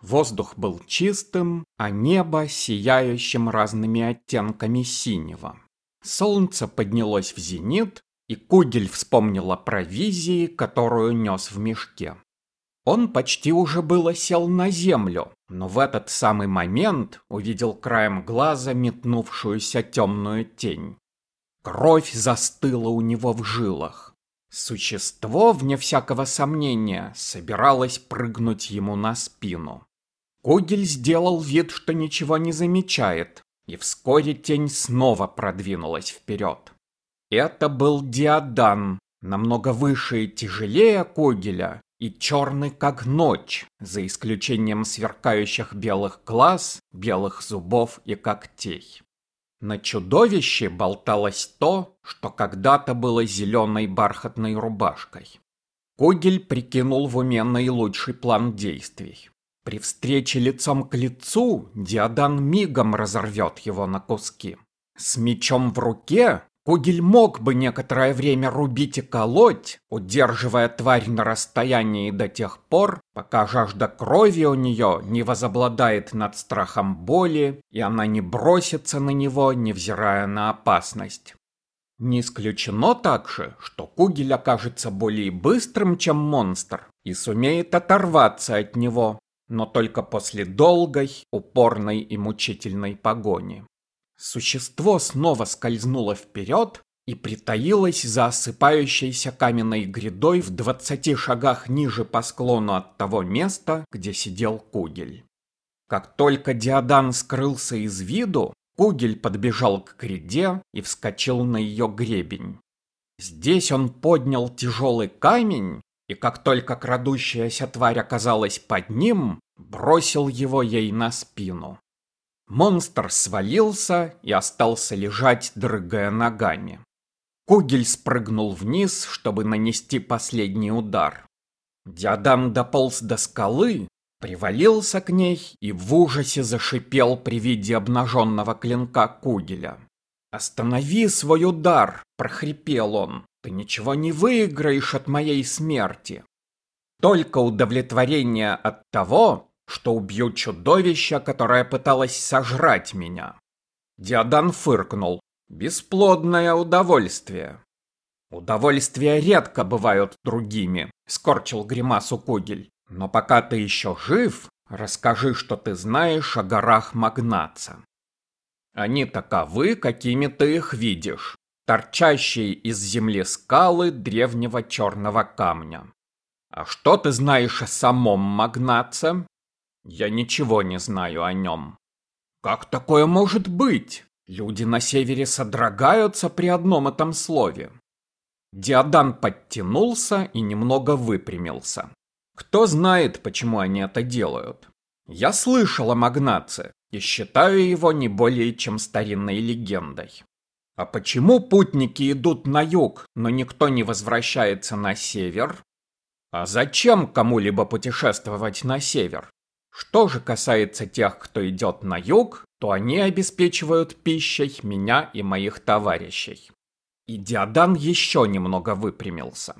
Воздух был чистым, а небо сияющим разными оттенками синего. Солнце поднялось в зенит, и Кугель вспомнил о провизии, которую нес в мешке. Он почти уже было сел на землю, но в этот самый момент увидел краем глаза метнувшуюся темную тень. Кровь застыла у него в жилах. Существо, вне всякого сомнения, собиралось прыгнуть ему на спину. Кугель сделал вид, что ничего не замечает, и вскоре тень снова продвинулась вперед. Это был Диадан, намного выше и тяжелее Кугеля, и черный как ночь, за исключением сверкающих белых глаз, белых зубов и когтей. На чудовище болталось то, что когда-то было зеленой бархатной рубашкой. Кугель прикинул в уме наилучший план действий. При встрече лицом к лицу Диадан мигом разорвет его на куски. С мечом в руке Кугель мог бы некоторое время рубить и колоть, удерживая тварь на расстоянии до тех пор, пока жажда крови у нее не возобладает над страхом боли, и она не бросится на него, невзирая на опасность. Не исключено также, что Кугель окажется более быстрым, чем монстр, и сумеет оторваться от него, но только после долгой, упорной и мучительной погони. Существо снова скользнуло вперед и притаилось за осыпающейся каменной грядой в двадцати шагах ниже по склону от того места, где сидел Кугель. Как только Диадан скрылся из виду, Кугель подбежал к гряде и вскочил на ее гребень. Здесь он поднял тяжелый камень и как только крадущаяся тварь оказалась под ним, бросил его ей на спину. Монстр свалился и остался лежать, дрыгая ногами. Кугель спрыгнул вниз, чтобы нанести последний удар. Диадам дополз до скалы, привалился к ней и в ужасе зашипел при виде обнаженного клинка Кугеля. «Останови свой удар!» – прохрипел он. «Ты ничего не выиграешь от моей смерти!» Только удовлетворение от того, что убью чудовище, которое пыталось сожрать меня. Диадан фыркнул. Бесплодное удовольствие. Удовольствия редко бывают другими, скорчил гримасу Кугель. Но пока ты еще жив, расскажи, что ты знаешь о горах Магнаца. Они таковы, какими ты их видишь, торчащие из земли скалы древнего черного камня. А что ты знаешь о самом Магнаце? Я ничего не знаю о нем. Как такое может быть? Люди на севере содрогаются при одном этом слове. Диадан подтянулся и немного выпрямился. Кто знает, почему они это делают? Я слышал о Магнаце и считаю его не более чем старинной легендой. А почему путники идут на юг, но никто не возвращается на север? А зачем кому-либо путешествовать на север? Что же касается тех, кто идет на юг, то они обеспечивают пищей меня и моих товарищей. И Диадан еще немного выпрямился.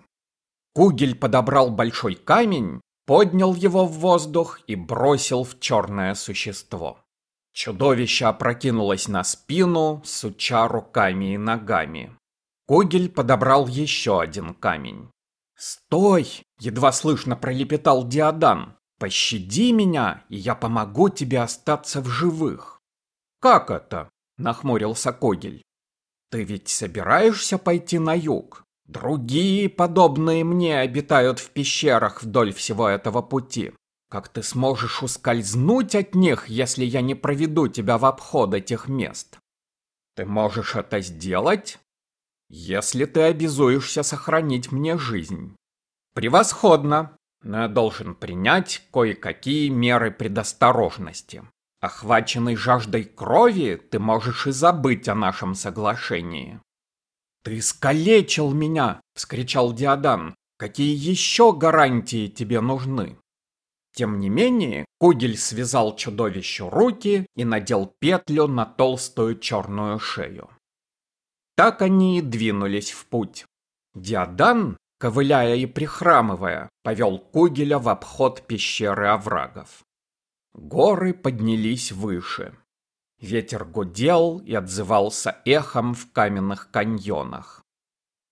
Кугель подобрал большой камень, поднял его в воздух и бросил в черное существо. Чудовище опрокинулось на спину, суча руками и ногами. Кугель подобрал еще один камень. «Стой!» — едва слышно пролепетал Диадан. Пощади меня, и я помогу тебе остаться в живых. Как это? Нахмурился Когель. Ты ведь собираешься пойти на юг? Другие, подобные мне, обитают в пещерах вдоль всего этого пути. Как ты сможешь ускользнуть от них, если я не проведу тебя в обход этих мест? Ты можешь это сделать, если ты обязуешься сохранить мне жизнь. Превосходно но я должен принять кое-какие меры предосторожности. Охваченный жаждой крови, ты можешь и забыть о нашем соглашении. «Ты искалечил меня!» — вскричал Диадан. «Какие еще гарантии тебе нужны?» Тем не менее, Кугель связал чудовищу руки и надел петлю на толстую черную шею. Так они и двинулись в путь. Диадан, ковыляя и прихрамывая, повел Кугеля в обход пещеры оврагов. Горы поднялись выше. Ветер гудел и отзывался эхом в каменных каньонах.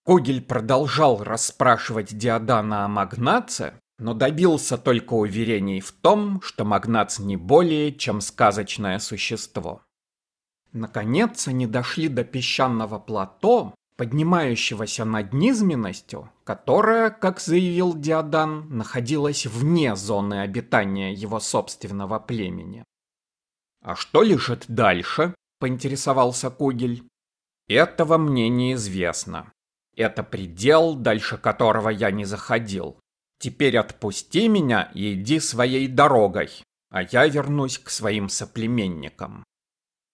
Кугель продолжал расспрашивать Диодана о Магнаце, но добился только уверений в том, что Магнац не более, чем сказочное существо. Наконец они дошли до песчаного плато, поднимающегося над низменностью, которая, как заявил Диодан, находилась вне зоны обитания его собственного племени. «А что лежит дальше?» – поинтересовался Кугель. «Этого мне неизвестно. Это предел, дальше которого я не заходил. Теперь отпусти меня и иди своей дорогой, а я вернусь к своим соплеменникам».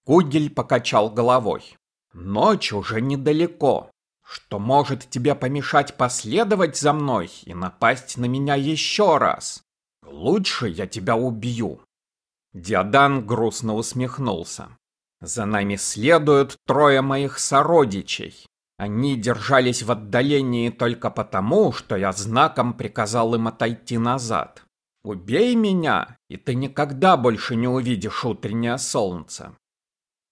Кугель покачал головой. Ночь уже недалеко. Что может тебе помешать последовать за мной и напасть на меня еще раз? Лучше я тебя убью. Диадан грустно усмехнулся. За нами следуют трое моих сородичей. Они держались в отдалении только потому, что я знаком приказал им отойти назад. Убей меня, и ты никогда больше не увидишь утреннее солнце.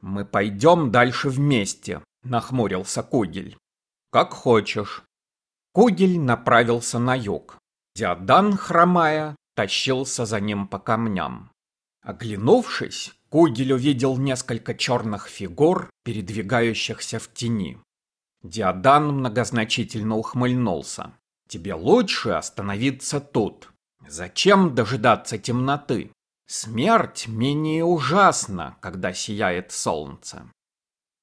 «Мы пойдем дальше вместе», — нахмурился Кугель. «Как хочешь». Кугель направился на юг. Диадан, хромая, тащился за ним по камням. Оглянувшись, Кугель увидел несколько черных фигур, передвигающихся в тени. Диадан многозначительно ухмыльнулся. «Тебе лучше остановиться тут. Зачем дожидаться темноты? Смерть менее ужасна, когда сияет солнце.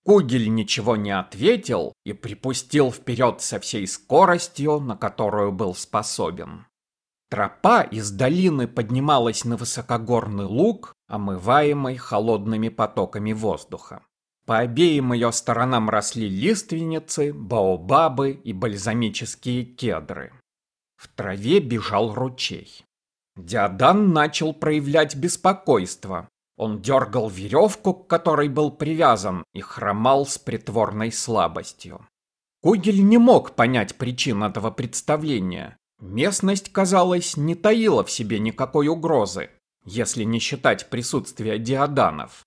Кугель ничего не ответил и припустил вперед со всей скоростью, на которую был способен. Тропа из долины поднималась на высокогорный луг, омываемый холодными потоками воздуха. По обеим ее сторонам росли лиственницы, баобабы и бальзамические кедры. В траве бежал ручей. Диадан начал проявлять беспокойство. Он дергал веревку, к которой был привязан, и хромал с притворной слабостью. Кугель не мог понять причин этого представления. Местность, казалось, не таила в себе никакой угрозы, если не считать присутствия диаданов.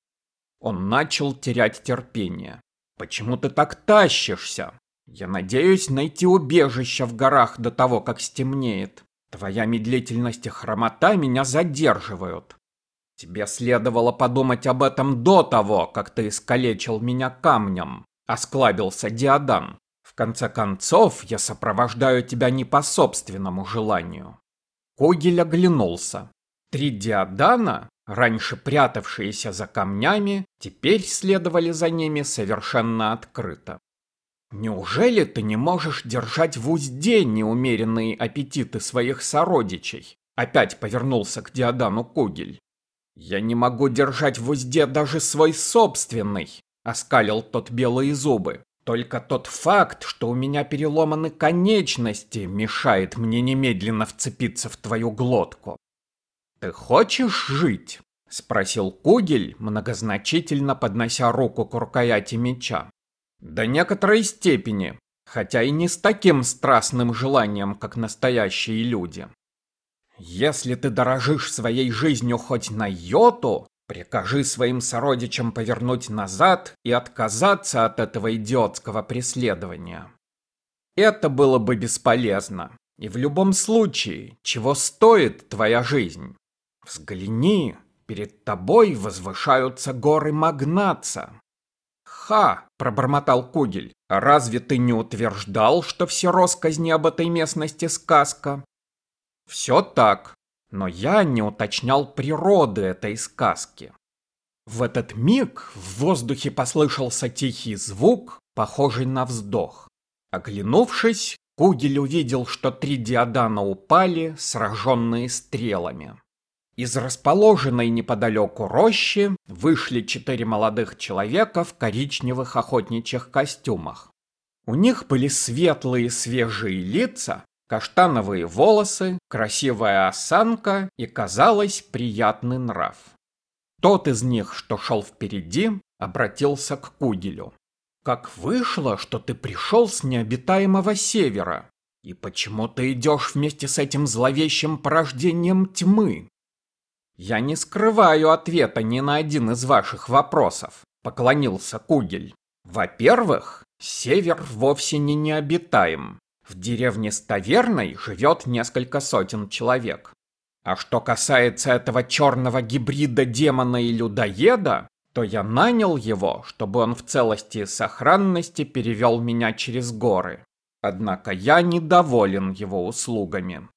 Он начал терять терпение. «Почему ты так тащишься? Я надеюсь найти убежище в горах до того, как стемнеет. Твоя медлительность и хромота меня задерживают. Тебе следовало подумать об этом до того, как ты искалечил меня камнем, осклабился Диадан. В конце концов, я сопровождаю тебя не по собственному желанию. Когель оглянулся. Три Диадана, раньше прятавшиеся за камнями, теперь следовали за ними совершенно открыто. Неужели ты не можешь держать в узде неумеренные аппетиты своих сородичей? Опять повернулся к Диадану Кугель. Я не могу держать в узде даже свой собственный, оскалил тот белые зубы. Только тот факт, что у меня переломаны конечности, мешает мне немедленно вцепиться в твою глотку. Ты хочешь жить? спросил Кугель, многозначительно поднося руку к рукояти меча. До некоторой степени, хотя и не с таким страстным желанием, как настоящие люди. Если ты дорожишь своей жизнью хоть на йоту, прикажи своим сородичам повернуть назад и отказаться от этого идиотского преследования. Это было бы бесполезно. И в любом случае, чего стоит твоя жизнь? Взгляни, перед тобой возвышаются горы Магнаца. «Ха!» – пробормотал Кугель. «Разве ты не утверждал, что все росказни об этой местности сказка?» «Все так, но я не уточнял природы этой сказки». В этот миг в воздухе послышался тихий звук, похожий на вздох. Оглянувшись, Кугель увидел, что три диадана упали, сраженные стрелами. Из расположенной неподалеку рощи вышли четыре молодых человека в коричневых охотничьих костюмах. У них были светлые свежие лица, каштановые волосы, красивая осанка и, казалось, приятный нрав. Тот из них, что шел впереди, обратился к Кугелю. «Как вышло, что ты пришел с необитаемого севера? И почему ты идешь вместе с этим зловещим порождением тьмы?» «Я не скрываю ответа ни на один из ваших вопросов», — поклонился Кугель. «Во-первых, север вовсе не необитаем. В деревне Ставерной живет несколько сотен человек. А что касается этого черного гибрида демона и людоеда, то я нанял его, чтобы он в целости и сохранности перевел меня через горы. Однако я недоволен его услугами.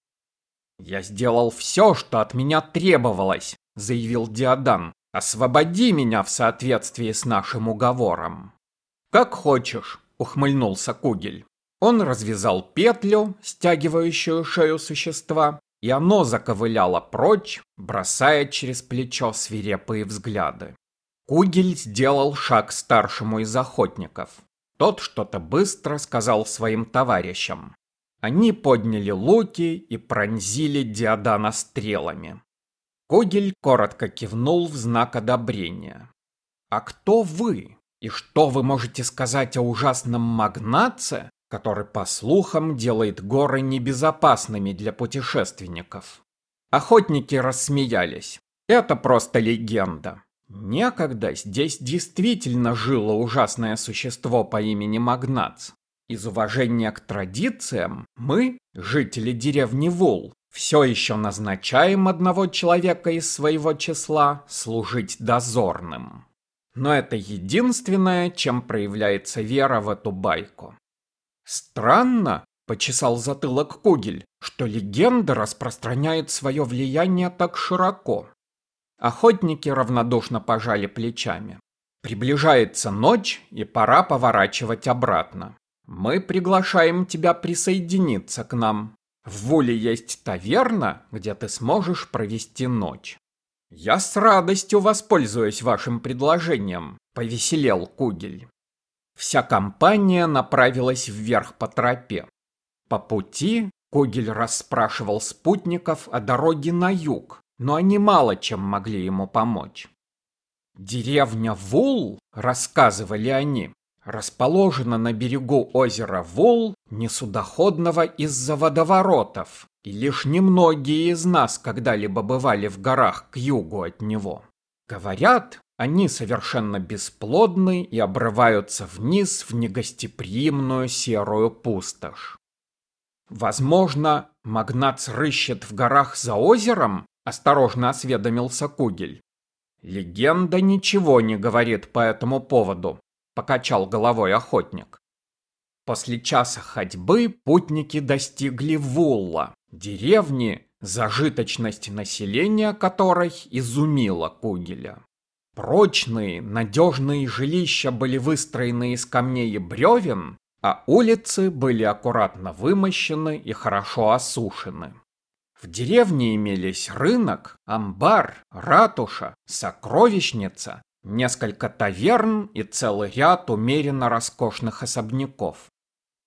«Я сделал все, что от меня требовалось», — заявил Диодан. «Освободи меня в соответствии с нашим уговором». «Как хочешь», — ухмыльнулся Кугель. Он развязал петлю, стягивающую шею существа, и оно заковыляло прочь, бросая через плечо свирепые взгляды. Кугель сделал шаг старшему из охотников. Тот что-то быстро сказал своим товарищам. Они подняли луки и пронзили Диадана стрелами. Когель коротко кивнул в знак одобрения. «А кто вы? И что вы можете сказать о ужасном магнатце, который, по слухам, делает горы небезопасными для путешественников?» Охотники рассмеялись. «Это просто легенда. Некогда здесь действительно жило ужасное существо по имени Магнац. Из уважения к традициям мы, жители деревни Вул, все еще назначаем одного человека из своего числа служить дозорным. Но это единственное, чем проявляется вера в эту байку. Странно, почесал затылок Кугель, что легенда распространяет свое влияние так широко. Охотники равнодушно пожали плечами. Приближается ночь, и пора поворачивать обратно. Мы приглашаем тебя присоединиться к нам. В Вуле есть таверна, где ты сможешь провести ночь. Я с радостью воспользуюсь вашим предложением, повеселел Кугель. Вся компания направилась вверх по тропе. По пути Кугель расспрашивал спутников о дороге на юг, но они мало чем могли ему помочь. Деревня Вул, рассказывали они, расположена на берегу озера Вол, несудоходного из-за водоворотов, и лишь немногие из нас когда-либо бывали в горах к югу от него. Говорят, они совершенно бесплодны и обрываются вниз в негостеприимную серую пустошь. Возможно, магнат рыщет в горах за озером, осторожно осведомился Кугель. Легенда ничего не говорит по этому поводу, покачал головой охотник. После часа ходьбы путники достигли Вулла, деревни, зажиточность населения которой изумила Кугеля. Прочные, надежные жилища были выстроены из камней и бревен, а улицы были аккуратно вымощены и хорошо осушены. В деревне имелись рынок, амбар, ратуша, сокровищница, несколько таверн и целый ряд умеренно роскошных особняков.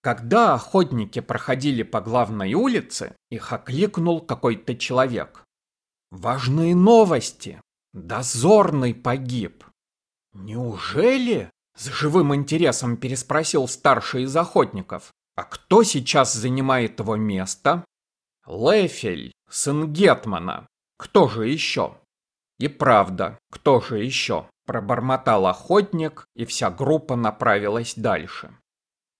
Когда охотники проходили по главной улице, их окликнул какой-то человек. «Важные новости! Дозорный погиб!» «Неужели?» — с живым интересом переспросил старший из охотников. «А кто сейчас занимает его место?» «Лефель, сын Гетмана. Кто же еще?» «И правда, кто же еще?» Пробормотал охотник, и вся группа направилась дальше.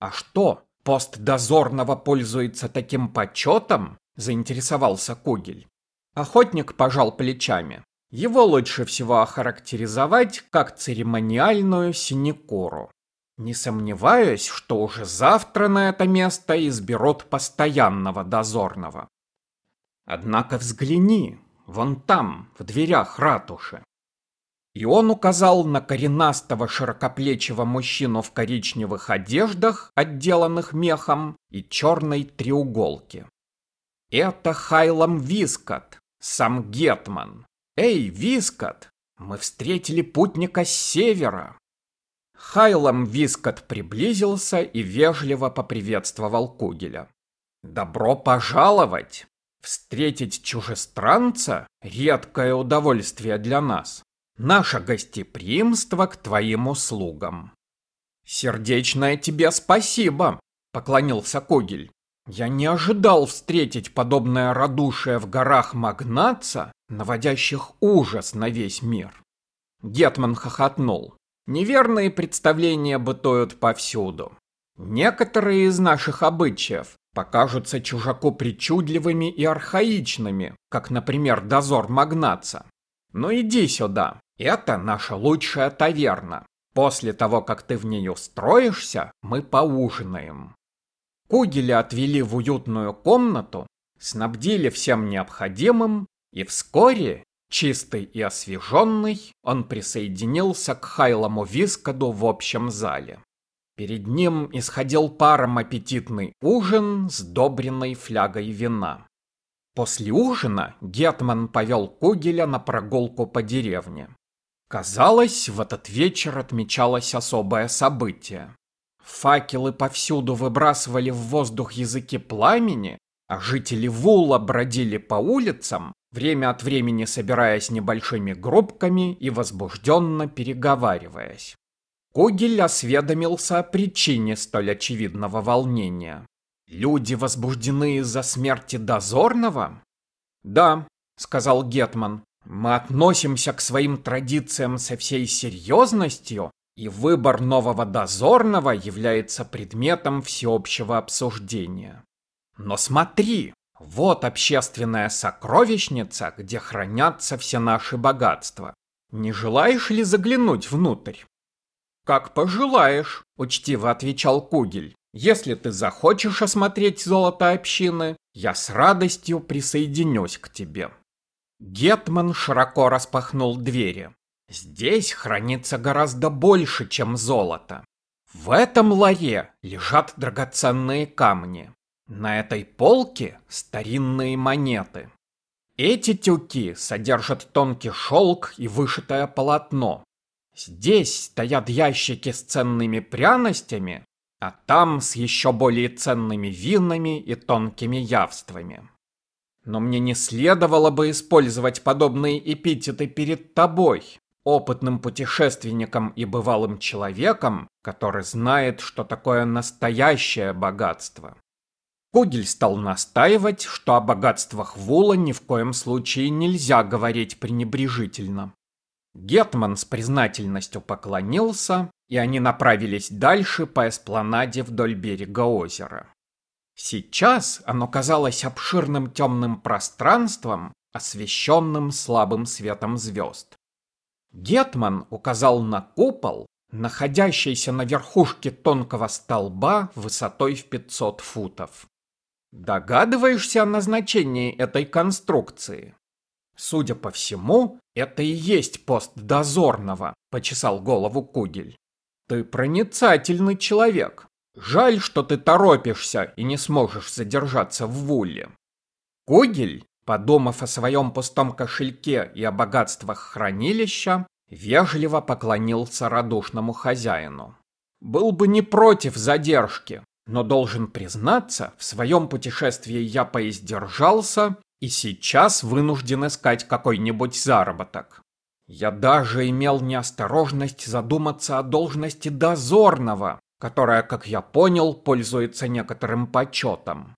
«А что, пост дозорного пользуется таким почетом?» – заинтересовался Кугель. Охотник пожал плечами. Его лучше всего охарактеризовать как церемониальную синекуру. Не сомневаюсь, что уже завтра на это место изберут постоянного дозорного. Однако взгляни, вон там, в дверях ратуши. И он указал на коренастого широкоплечего мужчину в коричневых одеждах, отделанных мехом, и черной треуголке. Это Хайлам Вискот, сам Гетман. Эй, Вискот, мы встретили путника с севера. Хайлам Вискот приблизился и вежливо поприветствовал Кугеля. «Добро пожаловать! Встретить чужестранца — редкое удовольствие для нас. Наше гостеприимство к твоим услугам. Сердечное тебе спасибо, поклонился Когель. Я не ожидал встретить подобное радушие в горах Магнаца наводящих ужас на весь мир. Гетман хохотнул. Неверные представления бытуют повсюду. Некоторые из наших обычаев покажутся чужаку причудливыми и архаичными, как, например, дозор магнаца. Но иди сюда, это наша лучшая таверна. После того, как ты в нее устроишься, мы поужинаем. Кугеля отвели в уютную комнату, снабдили всем необходимым, и вскоре, чистый и освеженный, он присоединился к Хайлому Вискаду в общем зале. Перед ним исходил паром аппетитный ужин, сдобренный флягой вина. После ужина Гетман повел Кугеля на прогулку по деревне. Казалось, в этот вечер отмечалось особое событие. Факелы повсюду выбрасывали в воздух языки пламени, а жители Вула бродили по улицам, время от времени собираясь небольшими группками и возбужденно переговариваясь. Кугель осведомился о причине столь очевидного волнения. Люди возбуждены из-за смерти дозорного? Да, сказал Гетман. Мы относимся к своим традициям со всей серьезностью, и выбор нового дозорного является предметом всеобщего обсуждения. Но смотри, вот общественная сокровищница, где хранятся все наши богатства. Не желаешь ли заглянуть внутрь? Как пожелаешь, учтиво отвечал Кугель. Если ты захочешь осмотреть золото общины, я с радостью присоединюсь к тебе. Гетман широко распахнул двери. Здесь хранится гораздо больше, чем золото. В этом ларе лежат драгоценные камни. На этой полке старинные монеты. Эти тюки содержат тонкий шелк и вышитое полотно. Здесь стоят ящики с ценными пряностями, а там с еще более ценными винами и тонкими явствами. Но мне не следовало бы использовать подобные эпитеты перед тобой, опытным путешественником и бывалым человеком, который знает, что такое настоящее богатство. Кугель стал настаивать, что о богатствах Вула ни в коем случае нельзя говорить пренебрежительно. Гетман с признательностью поклонился, и они направились дальше по эспланаде вдоль берега озера. Сейчас оно казалось обширным темным пространством, освещенным слабым светом звезд. Гетман указал на купол, находящийся на верхушке тонкого столба высотой в 500 футов. Догадываешься о назначении этой конструкции? Судя по всему, это и есть пост дозорного, почесал голову Кугель. Ты проницательный человек. Жаль, что ты торопишься и не сможешь задержаться в Вуле. Кугель, подумав о своем пустом кошельке и о богатствах хранилища, вежливо поклонился радушному хозяину. Был бы не против задержки, но должен признаться, в своем путешествии я поиздержался и сейчас вынужден искать какой-нибудь заработок. Я даже имел неосторожность задуматься о должности дозорного, которая, как я понял, пользуется некоторым почетом.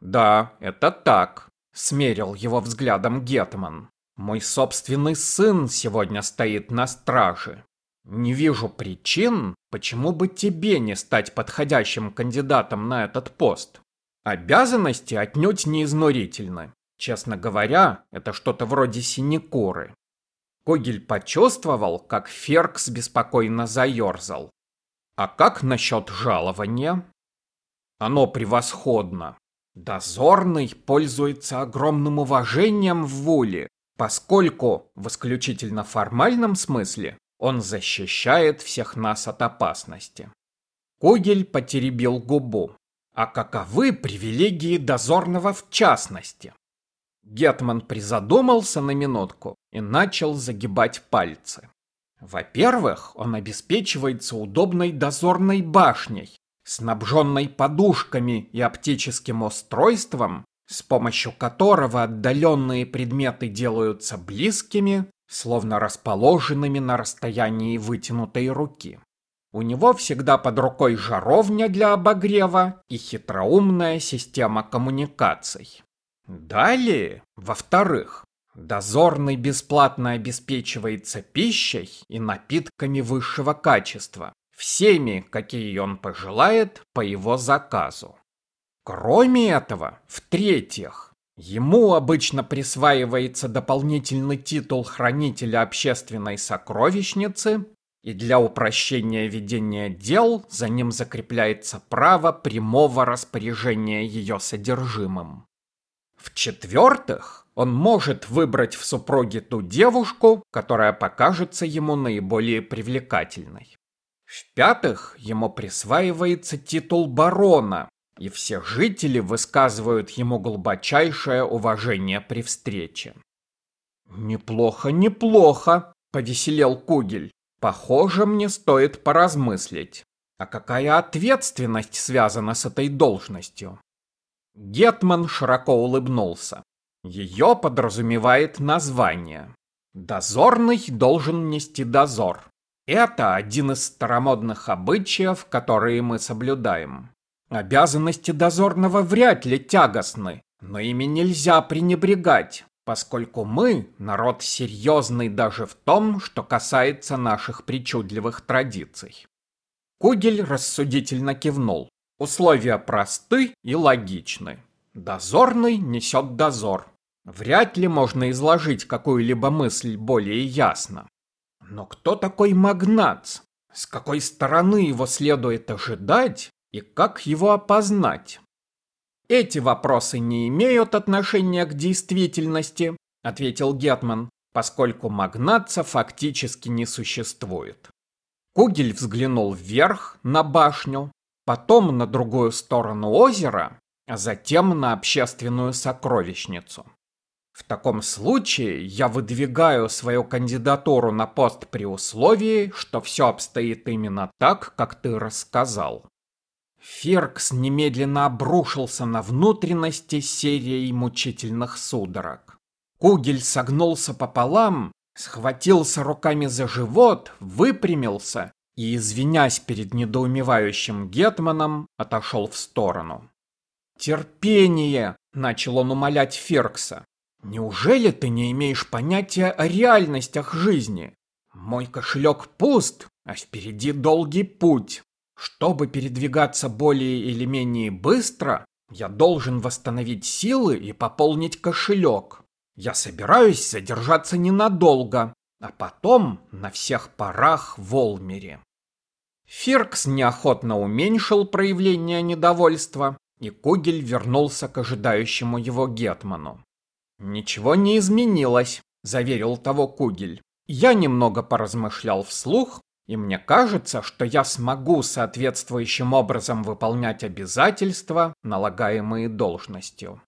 Да, это так, смерил его взглядом Гетман. Мой собственный сын сегодня стоит на страже. Не вижу причин, почему бы тебе не стать подходящим кандидатом на этот пост. Обязанности отнюдь не изнурительны. Честно говоря, это что-то вроде синекуры. Когель почувствовал, как Феркс беспокойно заерзал. А как насчет жалования? Оно превосходно. Дозорный пользуется огромным уважением в Вуле, поскольку, в исключительно формальном смысле, он защищает всех нас от опасности. Когель потеребил губу. А каковы привилегии дозорного в частности? Гетман призадумался на минутку и начал загибать пальцы. Во-первых, он обеспечивается удобной дозорной башней, снабженной подушками и оптическим устройством, с помощью которого отдаленные предметы делаются близкими, словно расположенными на расстоянии вытянутой руки. У него всегда под рукой жаровня для обогрева и хитроумная система коммуникаций. Далее, во-вторых, Дозорный бесплатно обеспечивается пищей и напитками высшего качества, всеми, какие он пожелает, по его заказу. Кроме этого, в-третьих, ему обычно присваивается дополнительный титул хранителя общественной сокровищницы, и для упрощения ведения дел за ним закрепляется право прямого распоряжения ее содержимым. В-четвертых, он может выбрать в супруге ту девушку, которая покажется ему наиболее привлекательной. В-пятых, ему присваивается титул барона, и все жители высказывают ему глубочайшее уважение при встрече. «Неплохо, неплохо», — повеселел Кугель. «Похоже, мне стоит поразмыслить. А какая ответственность связана с этой должностью?» Гетман широко улыбнулся. Ее подразумевает название. Дозорный должен нести дозор. Это один из старомодных обычаев, которые мы соблюдаем. Обязанности дозорного вряд ли тягостны, но ими нельзя пренебрегать, поскольку мы народ серьезный даже в том, что касается наших причудливых традиций. Кугель рассудительно кивнул. Условия просты и логичны. Дозорный несет дозор. Вряд ли можно изложить какую-либо мысль более ясно. Но кто такой магнат? С какой стороны его следует ожидать и как его опознать? Эти вопросы не имеют отношения к действительности, ответил Гетман, поскольку магнатца фактически не существует. Кугель взглянул вверх на башню, потом на другую сторону озера, а затем на общественную сокровищницу. В таком случае я выдвигаю свою кандидатуру на пост при условии, что все обстоит именно так, как ты рассказал. Феркс немедленно обрушился на внутренности серией мучительных судорог. Кугель согнулся пополам, схватился руками за живот, выпрямился и, извинясь перед недоумевающим Гетманом, отошел в сторону. «Терпение!» — начал он умолять Феркса. Неужели ты не имеешь понятия о реальностях жизни? Мой кошелек пуст, а впереди долгий путь. Чтобы передвигаться более или менее быстро, я должен восстановить силы и пополнить кошелек. Я собираюсь задержаться ненадолго, а потом на всех парах в Олмере. Фиркс неохотно уменьшил проявление недовольства, и Кугель вернулся к ожидающему его Гетману. «Ничего не изменилось», — заверил того Кугель. «Я немного поразмышлял вслух, и мне кажется, что я смогу соответствующим образом выполнять обязательства, налагаемые должностью.